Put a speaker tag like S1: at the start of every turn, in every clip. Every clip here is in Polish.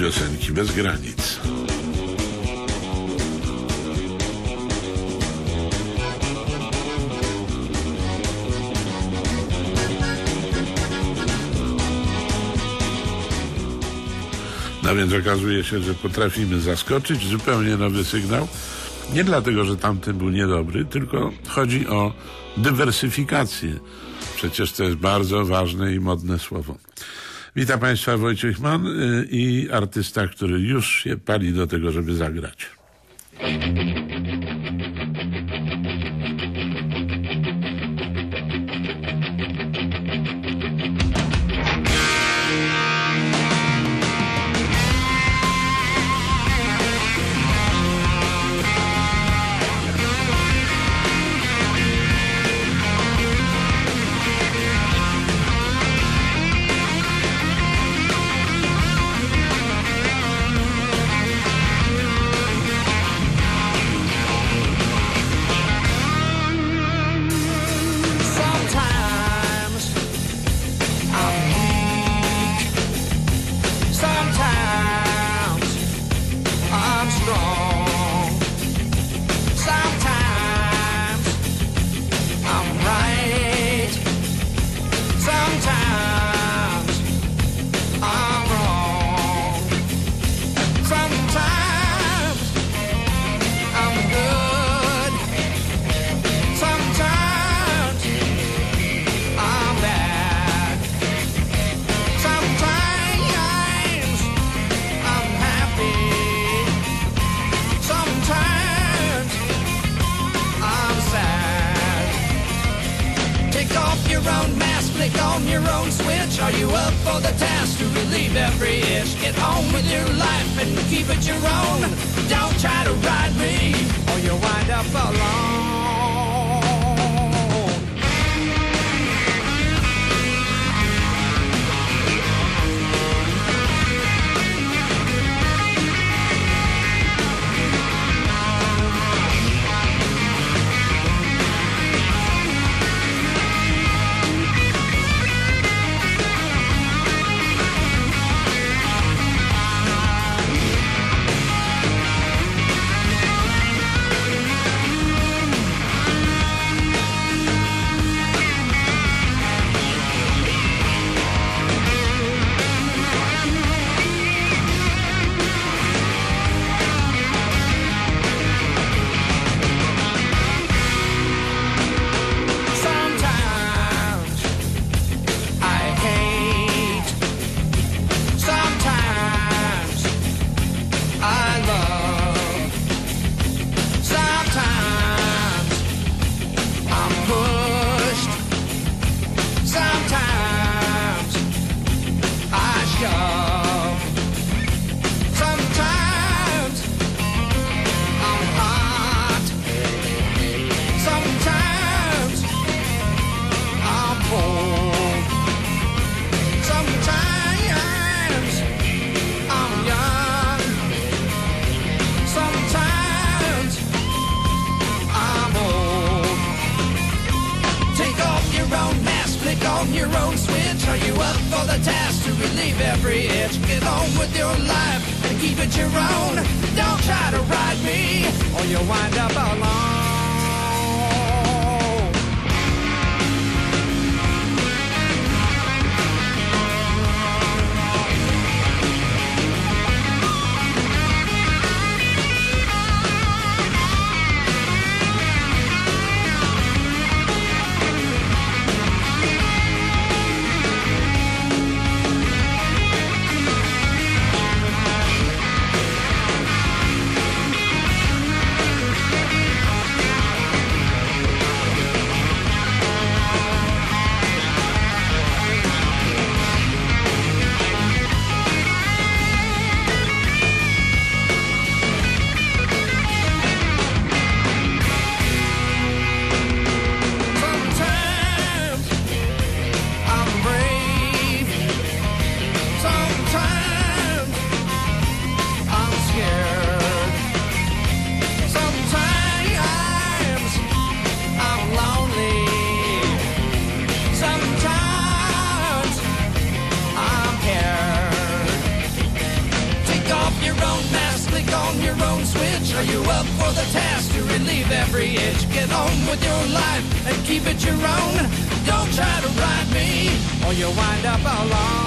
S1: piosenki bez granic. No więc okazuje się, że potrafimy zaskoczyć zupełnie nowy sygnał. Nie dlatego, że tamten był niedobry, tylko chodzi o dywersyfikację. Przecież to jest bardzo ważne i modne słowo. Witam Państwa Wojciech Mann y, i artysta, który już się pali do tego, żeby zagrać.
S2: The task to relieve every itch? Get on with your life and keep it your own. Don't try to ride me, or you'll wind up alone. The task to relieve every itch? Get on with your life and keep it your own. Don't try to ride me, or you'll wind up alone. With your life and keep it your own. Don't try to ride me or you'll wind up alone.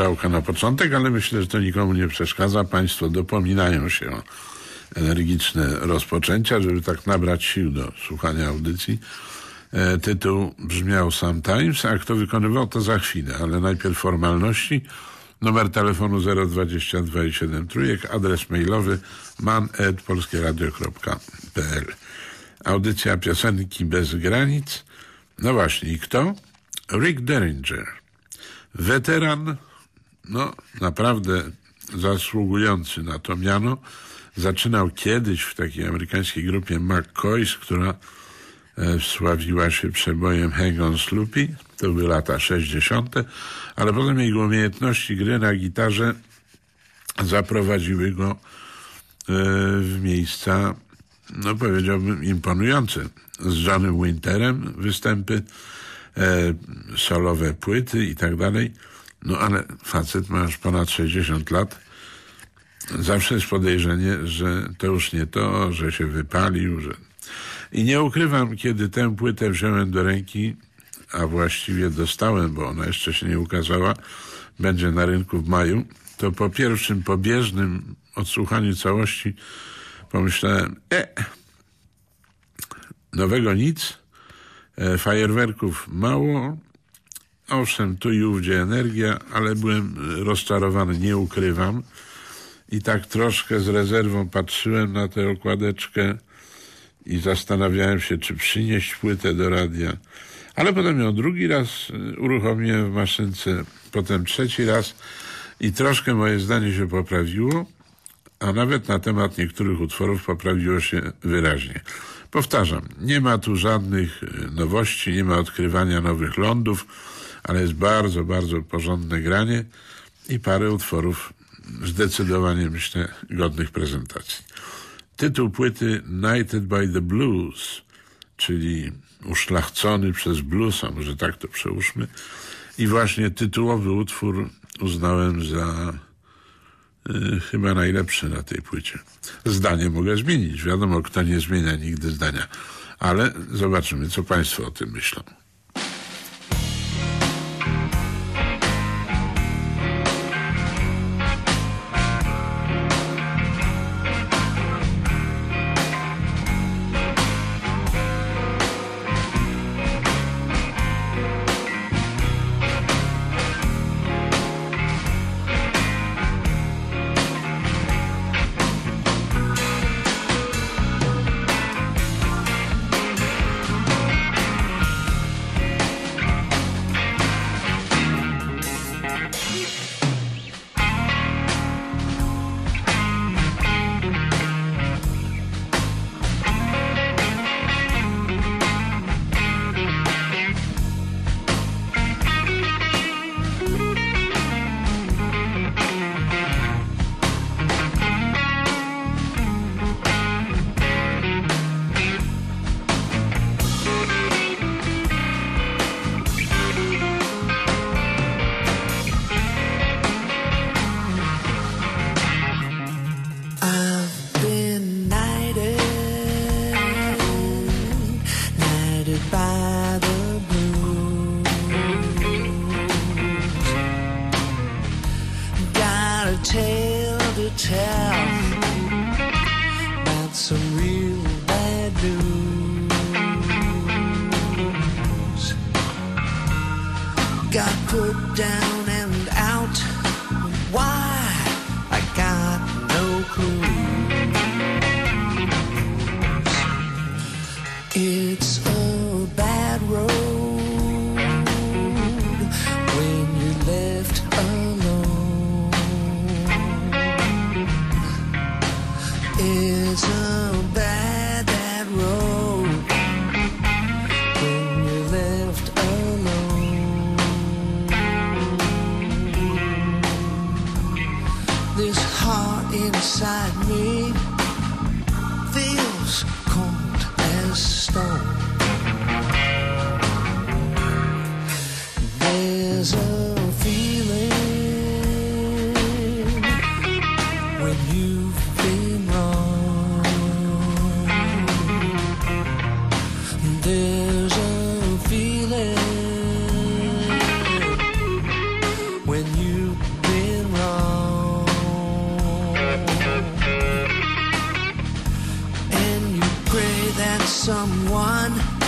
S1: Grzałka na początek, ale myślę, że to nikomu nie przeszkadza. Państwo dopominają się o energiczne rozpoczęcia, żeby tak nabrać sił do słuchania audycji. E, tytuł brzmiał Sometimes, a kto wykonywał to za chwilę, ale najpierw formalności. Numer telefonu 022 i 7 trójek, adres mailowy man.polskieradio.pl Audycja piosenki bez granic. No właśnie, kto? Rick Derringer. Weteran, no naprawdę zasługujący na to miano. Zaczynał kiedyś w takiej amerykańskiej grupie McCoys, która e, wsławiła się przebojem Hang on Sloopy. To były lata 60., ale potem jego umiejętności gry na gitarze zaprowadziły go e, w miejsca, no powiedziałbym, imponujące. Z Johnem Winterem występy, e, solowe płyty i tak dalej. No ale facet ma już ponad 60 lat. Zawsze jest podejrzenie, że to już nie to, że się wypalił, że... I nie ukrywam, kiedy tę płytę wziąłem do ręki, a właściwie dostałem, bo ona jeszcze się nie ukazała, będzie na rynku w maju, to po pierwszym pobieżnym odsłuchaniu całości pomyślałem, e, nowego nic, e, fajerwerków mało, owszem, tu i ówdzie energia, ale byłem rozczarowany, nie ukrywam. I tak troszkę z rezerwą patrzyłem na tę okładeczkę i zastanawiałem się, czy przynieść płytę do radia. Ale potem ją drugi raz y, uruchomiłem w maszynce, potem trzeci raz i troszkę moje zdanie się poprawiło, a nawet na temat niektórych utworów poprawiło się wyraźnie. Powtarzam, nie ma tu żadnych y, nowości, nie ma odkrywania nowych lądów, ale jest bardzo, bardzo porządne granie i parę utworów zdecydowanie, myślę, godnych prezentacji. Tytuł płyty Knighted by the Blues, czyli uszlachcony przez blues, a może tak to przełóżmy. I właśnie tytułowy utwór uznałem za y, chyba najlepszy na tej płycie. Zdanie mogę zmienić. Wiadomo, kto nie zmienia nigdy zdania. Ale zobaczymy, co Państwo o tym myślą.
S2: got some real bad news. Got put down. beside me. someone.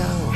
S2: out.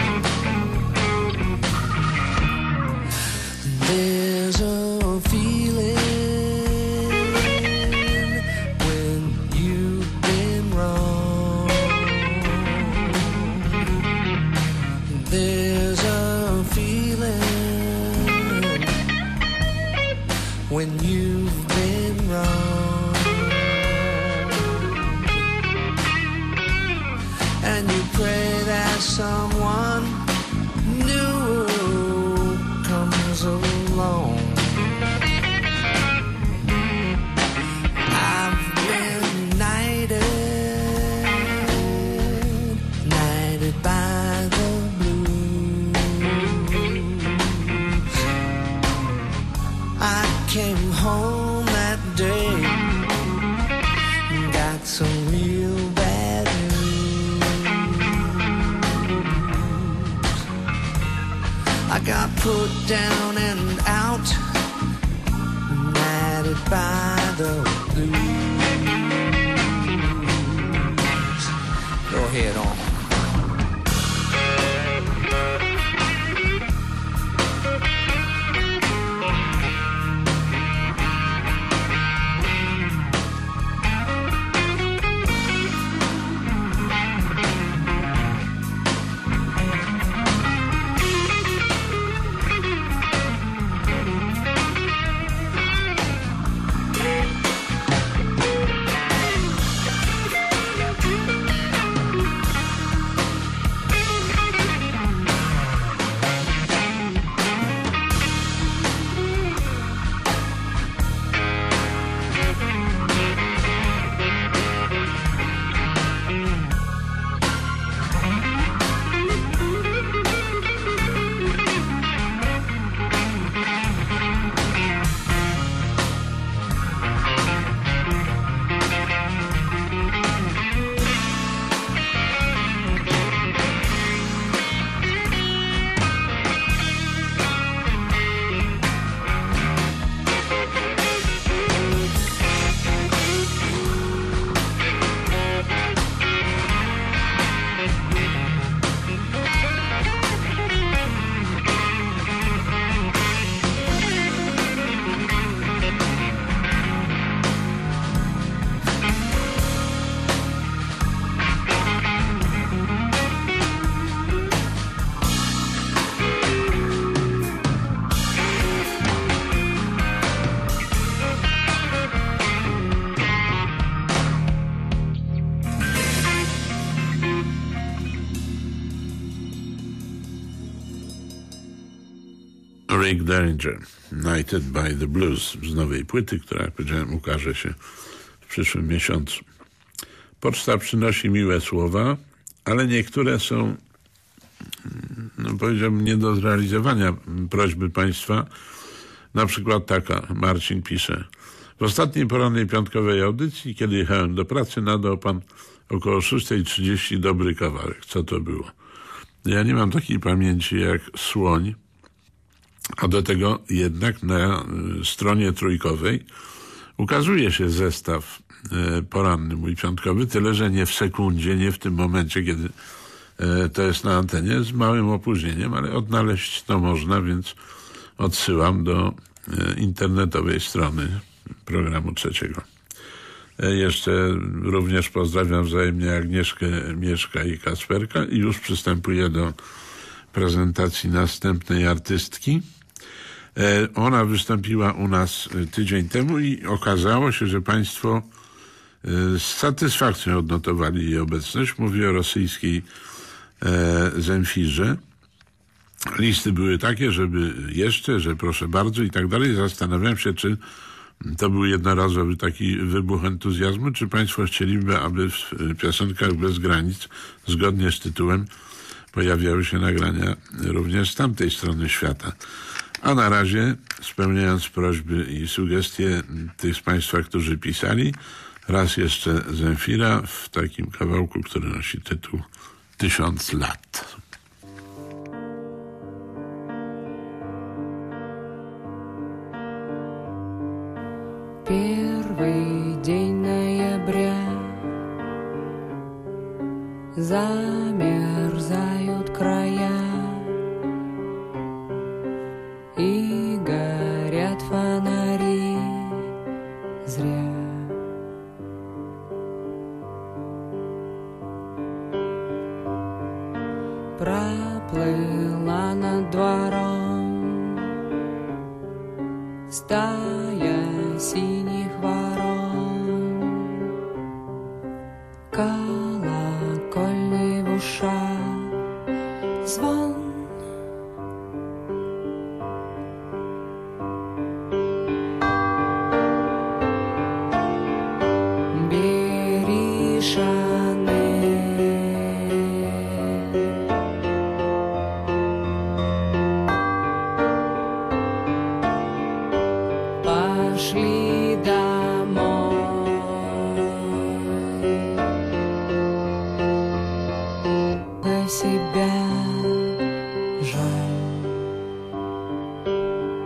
S2: go ahead on.
S1: Rick Derringer, Knighted by the Blues z nowej płyty, która, jak powiedziałem, ukaże się w przyszłym miesiącu. Poczta przynosi miłe słowa, ale niektóre są, no powiedziałbym, nie do zrealizowania prośby państwa. Na przykład taka, Marcin pisze. W ostatniej porannej piątkowej audycji, kiedy jechałem do pracy, nadał pan około 6.30 dobry kawałek. Co to było? Ja nie mam takiej pamięci jak słoń, a do tego jednak na y, stronie trójkowej ukazuje się zestaw y, poranny mój piątkowy, tyle że nie w sekundzie, nie w tym momencie, kiedy y, to jest na antenie, z małym opóźnieniem, ale odnaleźć to można, więc odsyłam do internetowej strony programu trzeciego. Jeszcze również pozdrawiam wzajemnie Agnieszkę, Mieszka i Kasperka i już przystępuję do prezentacji następnej artystki. Ona wystąpiła u nas tydzień temu i okazało się, że Państwo z satysfakcją odnotowali jej obecność. Mówię o rosyjskiej Zemfirze. Listy były takie, żeby jeszcze, że proszę bardzo i tak dalej. Zastanawiam się, czy to był jednorazowy taki wybuch entuzjazmu, czy Państwo chcieliby, aby w piosenkach bez granic, zgodnie z tytułem, pojawiały się nagrania również z tamtej strony świata. A na razie, spełniając prośby i sugestie tych z Państwa, którzy pisali, raz jeszcze Zemfira w takim kawałku, który nosi tytuł Tysiąc lat.
S3: Первый день ноября Замерзают